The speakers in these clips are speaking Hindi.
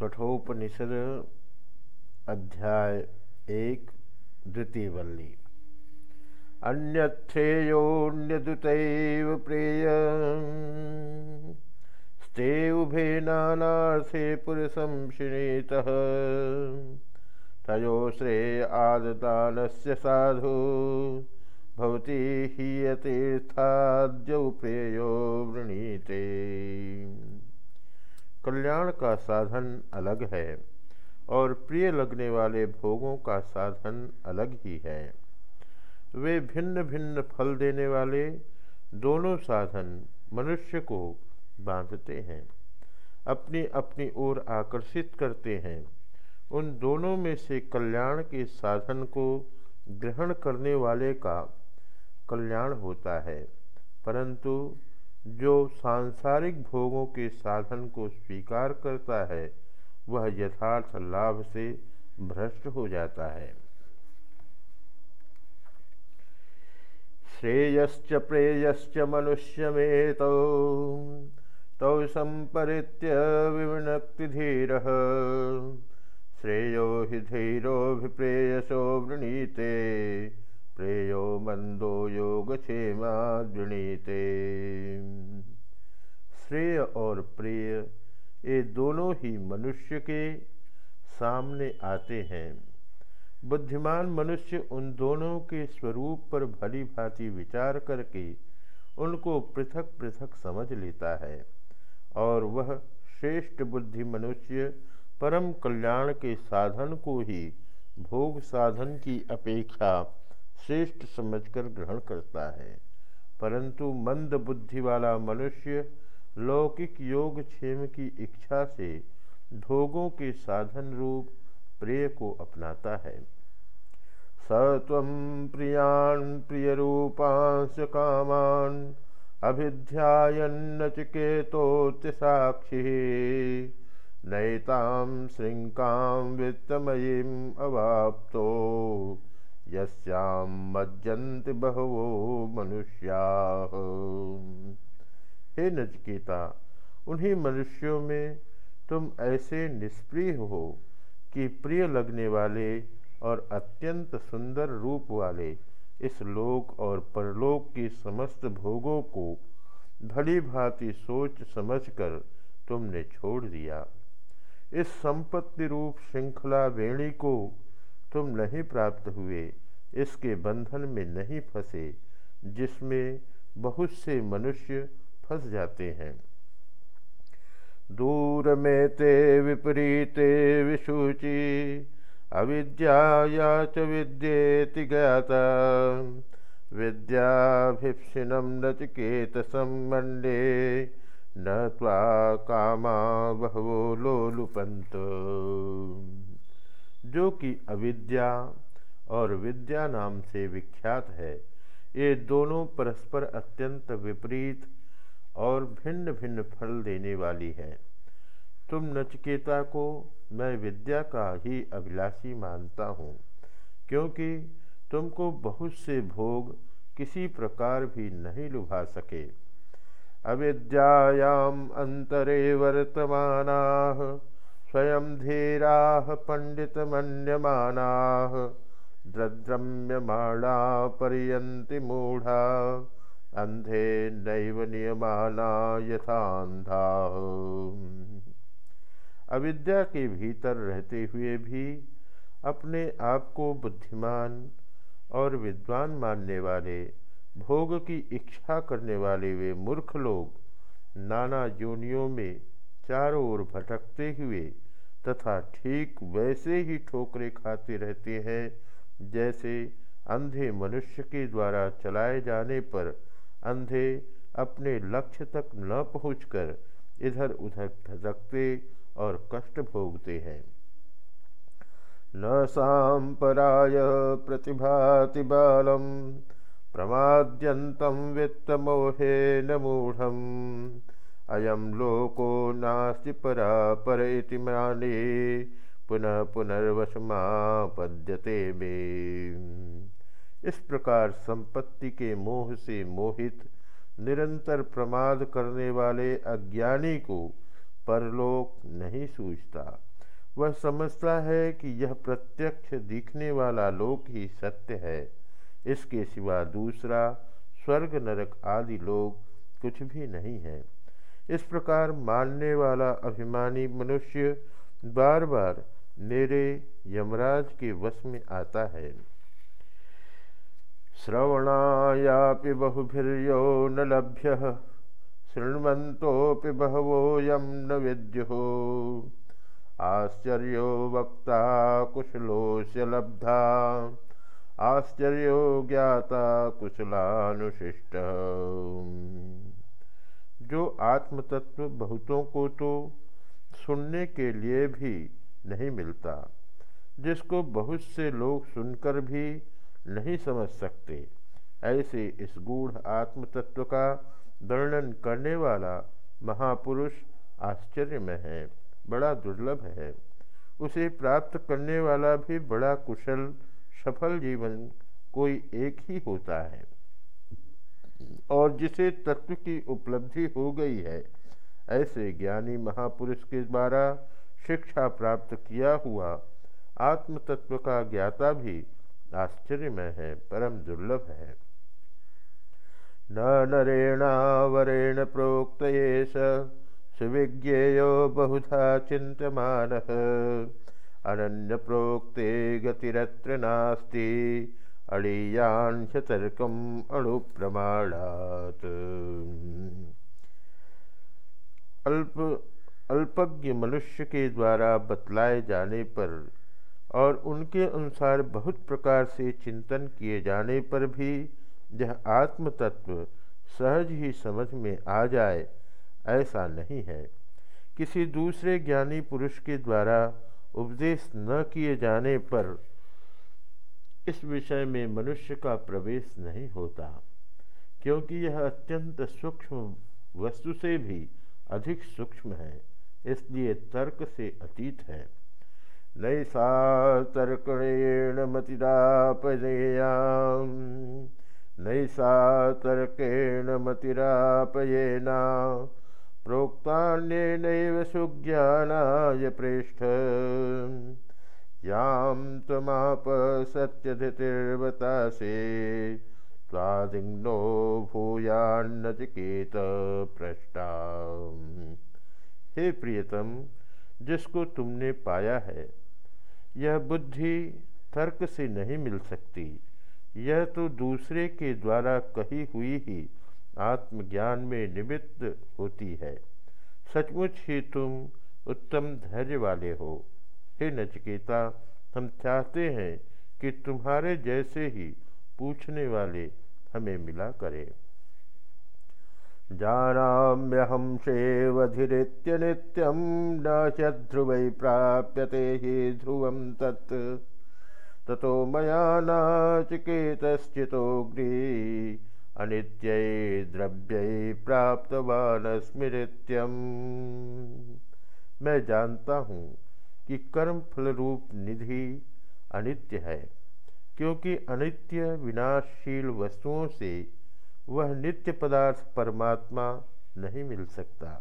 कठोपनिषद अध्याय एक द्वितीय वल्ली अन्यथ्रेयोन्यदुतैव प्रेय। स्ते उभे नानार्थे पुरुषं शिणीतः तयो श्रेय आददानस्य साधु, भवती हीयतीर्थाद्यौ प्रेयो वृणीते। कल्याण का साधन अलग है और प्रिय लगने वाले भोगों का साधन अलग ही है। वे भिन्न भिन्न फल देने वाले दोनों साधन मनुष्य को बांधते हैं अपनी अपनी ओर आकर्षित करते हैं। उन दोनों में से कल्याण के साधन को ग्रहण करने वाले का कल्याण होता है, परंतु जो सांसारिक भोगों के साधन को स्वीकार करता है, वह यथार्थ लाभ से भ्रष्ट हो जाता है। श्रेयश्च प्रेयश्च मनुष्य में तो तौ संपरित्य धीर श्रेयो हि धीरोभिप्रेयसो वृणीते। प्रेयो मंदो योगक्षेमा वृणीते श्रेय और प्रिय, ये दोनों ही मनुष्य के सामने आते हैं। बुद्धिमान मनुष्य उन दोनों के स्वरूप पर भली भांति विचार करके उनको पृथक पृथक समझ लेता है और वह श्रेष्ठ बुद्धि मनुष्य परम कल्याण के साधन को ही भोग साधन की अपेक्षा श्रेष्ठ समझकर ग्रहण करता है। परंतु मंद बुद्धि वाला मनुष्य लौकिक योग क्षेम की इच्छा से भोगों के साधन रूप प्रिय को अपनाता है। स तम प्रियान प्रिय रूपांश कामान अभिध्यायन्नचिकेतोत्य साक्षी। नैताम श्रृंकाम वित्तमयीम अवाप्तो। यस्याम मज्जंत बहवो मनुष्या। हे नचकेता, उन्हीं मनुष्यों में तुम ऐसे निष्प्रिय हो कि प्रिय लगने वाले और अत्यंत सुंदर रूप वाले इस लोक और परलोक के समस्त भोगों को भली भांति सोच समझकर तुमने छोड़ दिया। इस संपत्ति रूप श्रृंखला वेणी को तुम नहीं प्राप्त हुए, इसके बंधन में नहीं फंसे, जिसमें बहुत से मनुष्य फंस जाते हैं। दूर में ते विपरीते विशुचि, अविद्या च विद्येति ज्ञाता। विद्याभिप्सिनम नचकेत संबंडे न त्वा कामा बहवो लोलुपंत जो कि अविद्या और विद्या नाम से विख्यात है। ये दोनों परस्पर अत्यंत विपरीत और भिन्न भिन्न फल देने वाली है। तुम नचकेता को मैं विद्या का ही अभिलाषी मानता हूँ, क्योंकि तुमको बहुत से भोग किसी प्रकार भी नहीं लुभा सके। अविद्यायाम अंतरे वर्तमाना स्वयं धीरा पंडितमन्यमानाः द्रद्रम्यमाणा पर्यन्ति मूढ़ा अंधे नैव नियमाना यथांधा अविद्या के भीतर रहते हुए भी अपने आप को बुद्धिमान और विद्वान मानने वाले, भोग की इच्छा करने वाले वे मूर्ख लोग नाना योनियों में चारों ओर भटकते हुए तथा ठीक वैसे ही ठोकरे खाते रहते हैं, जैसे अंधे मनुष्य के द्वारा चलाए जाने पर अंधे अपने लक्ष्य तक न पहुंचकर इधर उधर धसकते और कष्ट भोगते हैं। न सांपराय प्रतिभाति बालम प्रमाद्यंतम वित्तमोहे न मूढ़ अयम लोको नास्ति परा पर इति माने पुनः पुनर्वशमापद्यते में। इस प्रकार संपत्ति के मोह से मोहित, निरंतर प्रमाद करने वाले अज्ञानी को परलोक नहीं सूझता। वह समझता है कि यह प्रत्यक्ष दिखने वाला लोक ही सत्य है। इसके सिवा दूसरा स्वर्ग नरक आदि लोग कुछ भी नहीं है। इस प्रकार मानने वाला अभिमानी मनुष्य बार बार मेरे यमराज के वश में आता है। श्रवणायापि बहुभिर्यो न लभ्य, शृण्वन्तोऽपि बहवोऽयं न विद्युः। आश्चर्यो वक्ता कुशलोस्य लब्धा, आश्चर्यो ज्ञाता कुशलानुशिष्ट। आत्मतत्व बहुतों को तो सुनने के लिए भी नहीं मिलता, जिसको बहुत से लोग सुनकर भी नहीं समझ सकते। ऐसे इस गूढ़ आत्मतत्व का वर्णन करने वाला महापुरुष आश्चर्य में है, बड़ा दुर्लभ है। उसे प्राप्त करने वाला भी बड़ा कुशल, सफल जीवन कोई एक ही होता है। और जिसे तत्व की उपलब्धि हो गई है, ऐसे ज्ञानी महापुरुष के द्वारा शिक्षा प्राप्त किया हुआ आत्म तत्व का ज्ञाता भी आश्चर्यमय है, परम दुर्लभ है। न नरेणावरेण प्रोक्त सुविज्ञेयो बहुधा चिंतमान अन्य प्रोक्ते गतिरत्र नास्ति। अणीयांश तर्कम अणुप्रमाणात्। अल्प, अल्पज्ञ मनुष्य के द्वारा बतलाए जाने पर और उनके अनुसार बहुत प्रकार से चिंतन किए जाने पर भी यह आत्म तत्व सहज ही समझ में आ जाए, ऐसा नहीं है। किसी दूसरे ज्ञानी पुरुष के द्वारा उपदेश न किए जाने पर इस विषय में मनुष्य का प्रवेश नहीं होता, क्योंकि यह अत्यंत सूक्ष्म वस्तु से भी अधिक सूक्ष्म है, इसलिए तर्क से अतीत है। नई सा नैसा तर्केण मतिरापयेयाम नैसा तर्केण मतिरापयेना प्रोक्तान्येनैव सुज्ञानाय प्रेष्ठ। यां त्वमाप सत्यधितिर्वतासे स्वादिग्नो भूयान्नचिकेत पृष्ठा हे प्रियतम, जिसको तुमने पाया है, यह बुद्धि तर्क से नहीं मिल सकती। यह तो दूसरे के द्वारा कही हुई ही आत्मज्ञान में निमित्त होती है। सचमुच ही तुम उत्तम धैर्य वाले हो। हे नचकेता, हम चाहते हैं कि तुम्हारे जैसे ही पूछने वाले हमें मिला करें। जानाम्यहं शेवधिरित्य नित्यं, न च प्राप्यते हि ध्रुवं तत्। ततो मया नाचिकेतश्चितोऽग्नि, अनित्यै द्रव्यै प्राप्तवानस्मृत्यम् मैं जानता हूँ कि कर्म फल रूप निधि अनित्य है, क्योंकि अनित्य विनाशशील वस्तुओं से वह नित्य पदार्थ परमात्मा नहीं मिल सकता।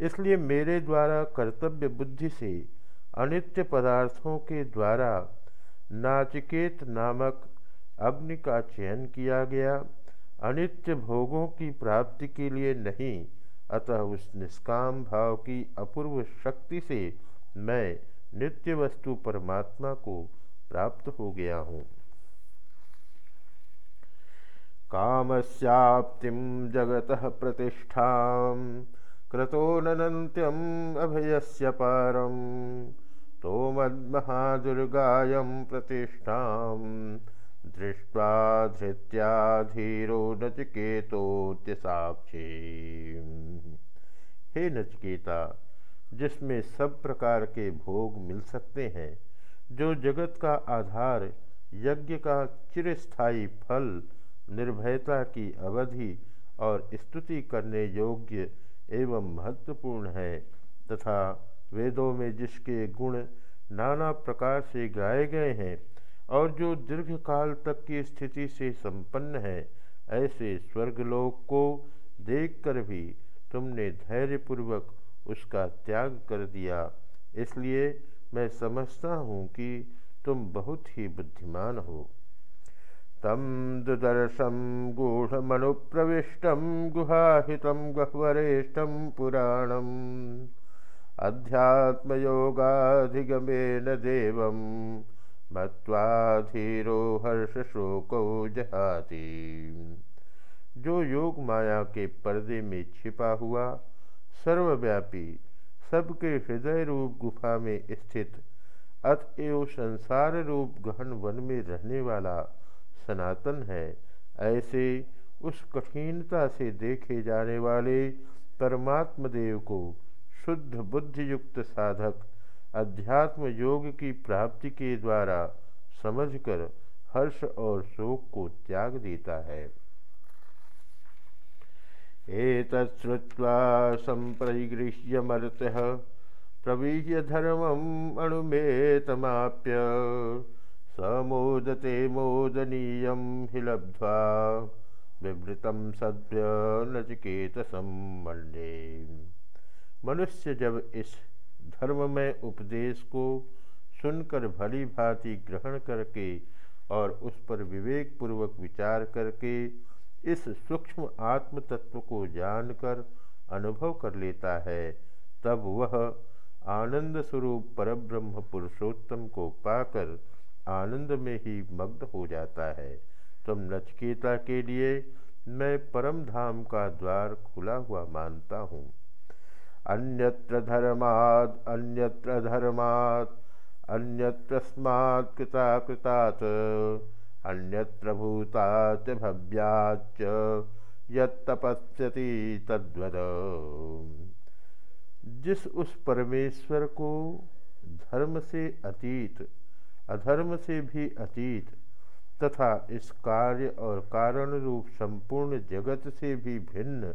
इसलिए मेरे द्वारा कर्तव्य बुद्धि से अनित्य पदार्थों के द्वारा नाचिकेत नामक अग्नि का चयन किया गया। अनित्य भोगों की प्राप्ति के लिए नहीं, अतः उस निष्काम भाव की अपूर्व शक्ति से मैं नित्य वस्तु परमात्मा को प्राप्त हो गया हूँ। कामस्याप्तिं जगतः प्रतिष्ठां क्रतोऽनन्त्यम् अभयस्य पारं, तोमद्महादुर्गायं प्रतिष्ठा, दृष्ट्वा धृत्या धीरो नचिकेतोत्यसाक्षी हे नचकेता जिसमें सब प्रकार के भोग मिल सकते हैं, जो जगत का आधार, यज्ञ का चिरस्थायी फल, निर्भयता की अवधि और स्तुति करने योग्य एवं महत्वपूर्ण है, तथा वेदों में जिसके गुण नाना प्रकार से गाए गए हैं और जो दीर्घ काल तक की स्थिति से संपन्न है, ऐसे स्वर्गलोक को देखकर भी तुमने धैर्यपूर्वक उसका त्याग कर दिया। इसलिए मैं समझता हूँ कि तुम बहुत ही बुद्धिमान हो। तम दुदर्शम गूढ़मनुप्रविष्ट गुहाहित गह्वरेष्ठम पुराणम। अध्यात्म अध्यात्मयोगाधिगमेन देव मत्वाधीरो हर्ष शोको जहाती। जो योग माया के पर्दे में छिपा हुआ सर्वव्यापी, सबके हृदय रूप गुफा में स्थित अतएव संसार रूप गहन वन में रहने वाला सनातन है। ऐसे उस कठिनता से देखे जाने वाले परमात्म देव को शुद्ध बुद्धि युक्त साधक, अध्यात्म योग की प्राप्ति के द्वारा समझकर हर्ष और शोक को त्याग देता है। एतच्छ्रुत्वा सम्प्रगृह्य प्रवीह्य धर्मम् अणुमेतमाप्य समोदते मोदनीयं हि लब्ध्वा विवृतं सद्य नचिकेतसं मण्डे मनुष्य जब इस धर्म में उपदेश को सुनकर भली भांति ग्रहण करके और उस पर विवेक पूर्वक विचार करके इस सूक्ष्म आत्म तत्व को जानकर अनुभव कर लेता है, तब वह आनंद स्वरूप परब्रह्म पुरुषोत्तम को पाकर आनंद में ही मग्न हो जाता है। तुम नचकेता के लिए मैं परम धाम का द्वार खुला हुआ मानता हूँ। अन्यत्र धर्माद, अन्यत्र धर्मात् अन्यत्रस्मात् कृताकृतात् अन्यत्र भूताच भव्याच यत्तपस्यति तद्वद। जिस उस परमेश्वर को धर्म से अतीत, अधर्म से भी अतीत तथा इस कार्य और कारण रूप संपूर्ण जगत से भी भिन्न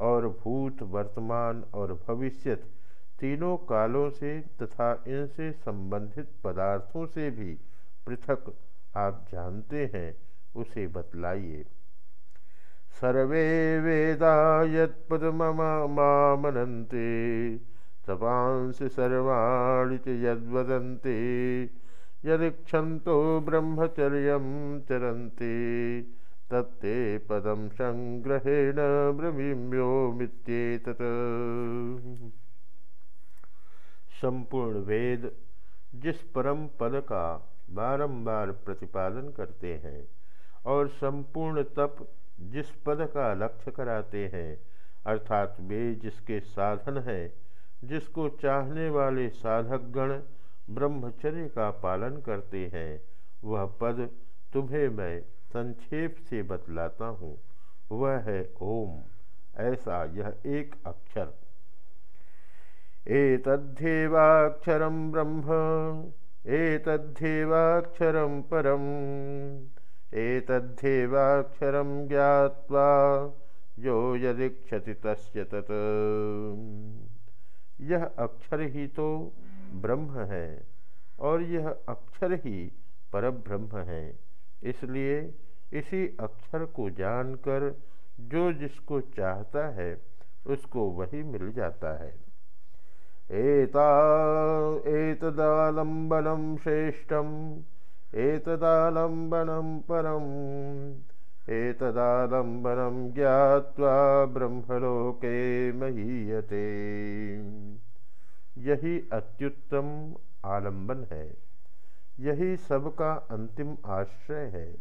और भूत, वर्तमान और भविष्यत तीनों कालों से तथा इनसे संबंधित पदार्थों से भी पृथक आप जानते हैं, उसे बतलाइए। सर्वे वेदा यदमनते तपांस सर्वाणी यदवदन्ते, यदीक्षन्तो ब्रह्मचर्य चरन्ति, तत्ते पदम संग्रहेण ब्रह्म्यो मित्येतत्। संपूर्ण वेद जिस परम पद का बारंबार प्रतिपादन करते हैं और संपूर्ण तप जिस पद का लक्ष्य कराते हैं, अर्थात वे जिसके साधन हैं, जिसको चाहने वाले साधकगण ब्रह्मचर्य का पालन करते हैं, वह पद तुम्हें मैं संक्षेप से बतलाता हूँ। वह है ओम। ऐसा यह एक अक्षर। एतद्धेवाक्षरम ब्रह्म एतद्धेवाक्षरम परम। एतद्धेवाक्षरम ज्ञावा यो यदीक्षति तस्य तत्। यह अक्षर ही तो ब्रह्म है और यह अक्षर ही परब्रह्म है। इसलिए इसी अक्षर को जानकर जो जिसको चाहता है, उसको वही मिल जाता है। एता एतदालम्बनं श्रेष्ठम्, एतदालम्बनं परम्, एतदालम्बनं ज्ञात्वा ब्रह्मलोके महीयते। यही अत्युत्तम आलंबन है। यही सबका अंतिम आश्रय है।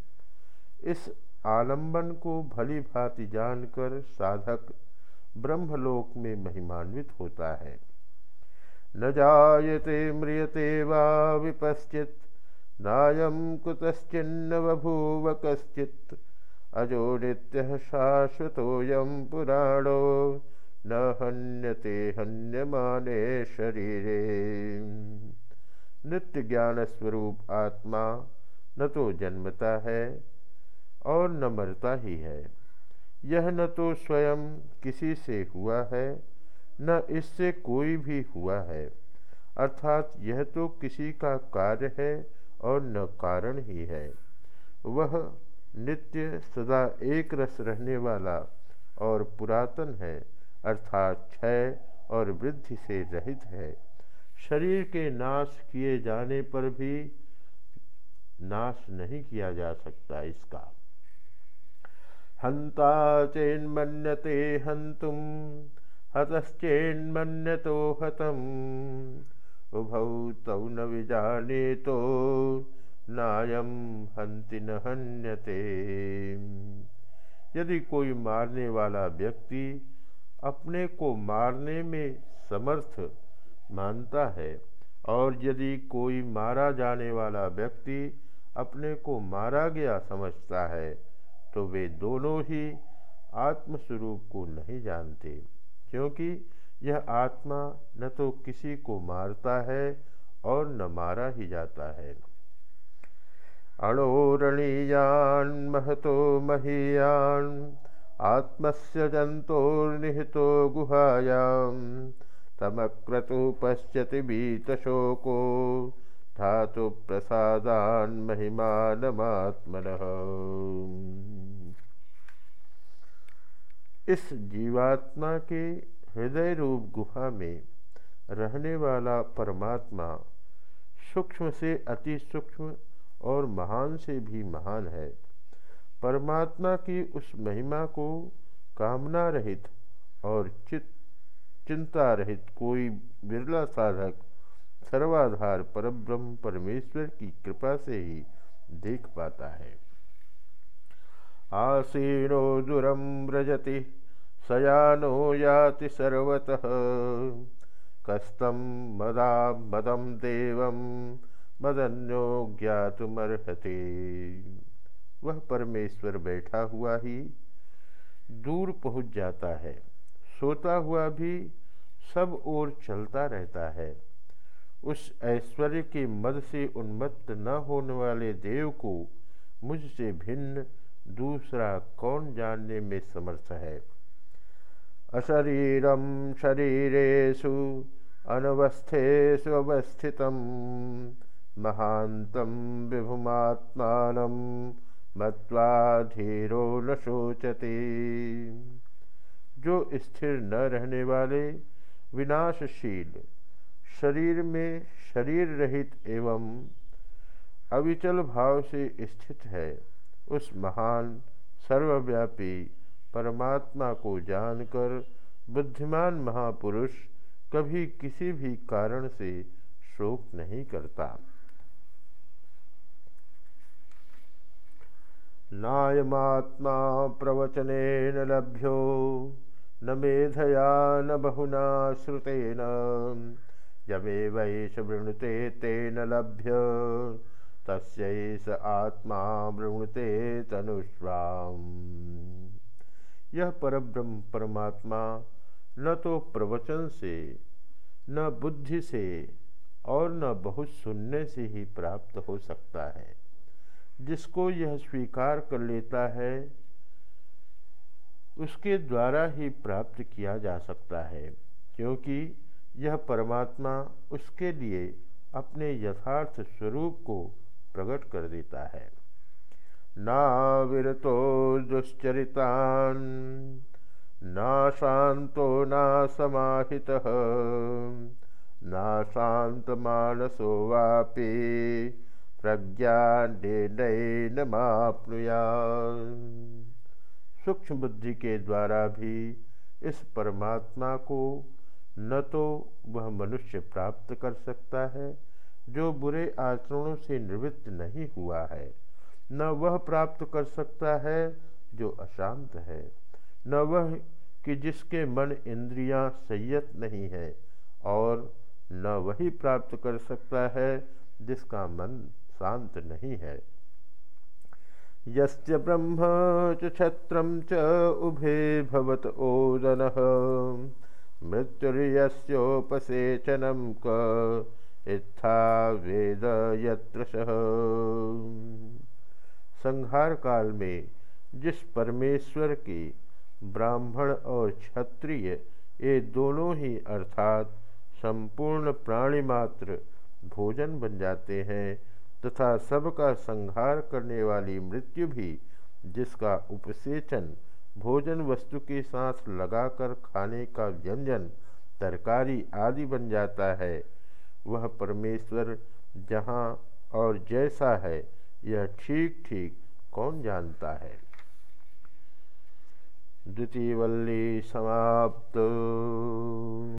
इस आलंबन को भली भांति जानकर साधक ब्रह्मलोक में महिमान्वित होता है। न जायते म्रियते वा विपश्चित्। नायं कुतश्चिन्न बभूव कश्चित्। अजो नित्यः शाश्वतोऽयं पुराणो। न हन्यते हन्यमाने शरीरे। नित्य ज्ञान स्वरूप आत्मा न तो जन्मता है और न मरता ही है। यह न तो स्वयं किसी से हुआ है। न इससे कोई भी हुआ है। अर्थात यह तो किसी का कार्य है और न कारण ही है। वह नित्य सदा एक रस रहने वाला और पुरातन है, अर्थात क्षय और वृद्धि से रहित है। शरीर के नाश किए जाने पर भी नाश नहीं किया जा सकता इसका। हंता चेन्मन्यते हंतुम। हतश्चेन्मन्यतो हतम। उभौ तौ न विजाने तो नायम हंति न हन्यते। यदि कोई मारने वाला व्यक्ति अपने को मारने में समर्थ मानता है, और यदि कोई मारा जाने वाला व्यक्ति अपने को मारा गया समझता है तो वे दोनों ही आत्मस्वरूप को नहीं जानते। क्योंकि यह आत्मा न तो किसी को मारता है और न मारा ही जाता है। अणोरणीयान् महतो महीयान्, आत्मस्य जन्तोर्निहितो गुहायां तमक्रतु पश्यति बीतशोको धातु प्रसादान् महिमानमात्मनः। इस जीवात्मा के हृदय रूप गुहा में रहने वाला परमात्मा सूक्ष्म से अति सूक्ष्म और महान से भी महान है। परमात्मा की उस महिमा को कामना रहित और चित, चिंता रहित कोई बिरला साधक सर्वाधार परब्रह्म परमेश्वर की कृपा से ही देख पाता है। आसीनो दुरम व्रजति सयानो याति सर्वतः। कस्तम मदा मदम देवम मदन्यो ज्ञातुमर्हते। वह परमेश्वर बैठा हुआ ही दूर पहुँच जाता है। सोता हुआ भी सब ओर चलता रहता है। उस ऐश्वर्य के मद से उन्मत्त न होने वाले देव को मुझसे भिन्न दूसरा कौन जानने में समर्थ है? अशरीरम शरीरेशु महांतम विभुमात्मान मत्वा धीरो न शोचते। जो स्थिर न रहने वाले, विनाशशील, शरीर में शरीर रहित एवं अविचल भाव से स्थित है उस महान सर्वव्यापी परमात्मा को जानकर बुद्धिमान महापुरुष कभी किसी भी कारण से शोक नहीं करता। नायमात्मा प्रवचनेन लभ्यो, न मेधया, न बहुना श्रुतेन यमे यमेवैष वृणुते तेन लभ्य। तस्यैष आत्मा वृणुते तनुष्वाम। यह परब्रह्म परमात्मा न तो प्रवचन से, न बुद्धि से और न बहुत सुनने से ही प्राप्त हो सकता है। जिसको यह स्वीकार कर लेता है, उसके द्वारा ही प्राप्त किया जा सकता है, क्योंकि यह परमात्मा उसके लिए अपने यथार्थ स्वरूप को प्रकट कर देता है। ना विरतो दुश्चरितान, ना शांतो ना समाहित, ना शांत मानसो वापी प्रज्ञान मापनुया सूक्ष्म बुद्धि के द्वारा भी इस परमात्मा को न तो वह मनुष्य प्राप्त कर सकता है जो बुरे आचरणों से निवृत्त नहीं हुआ है। न वह प्राप्त कर सकता है जो अशांत है। न वह कि जिसके मन इंद्रियाँ संयत नहीं है, और न वही प्राप्त कर सकता है जिसका मन शांत नहीं है। यस्य ब्रह्म च च उभे भवत ओदन मृत्युर्योपसेचनम क इत्था वेद यत्र संहार काल में जिस परमेश्वर की ब्राह्मण और क्षत्रिय ये दोनों ही अर्थात संपूर्ण प्राणी मात्र भोजन बन जाते हैं तथा सबका संहार करने वाली मृत्यु भी जिसका उपसेचन भोजन वस्तु के साथ लगाकर खाने का व्यंजन, तरकारी आदि बन जाता है वह परमेश्वर जहाँ और जैसा है, यह ठीक ठीक कौन जानता है? द्वितीय वल्ली समाप्त।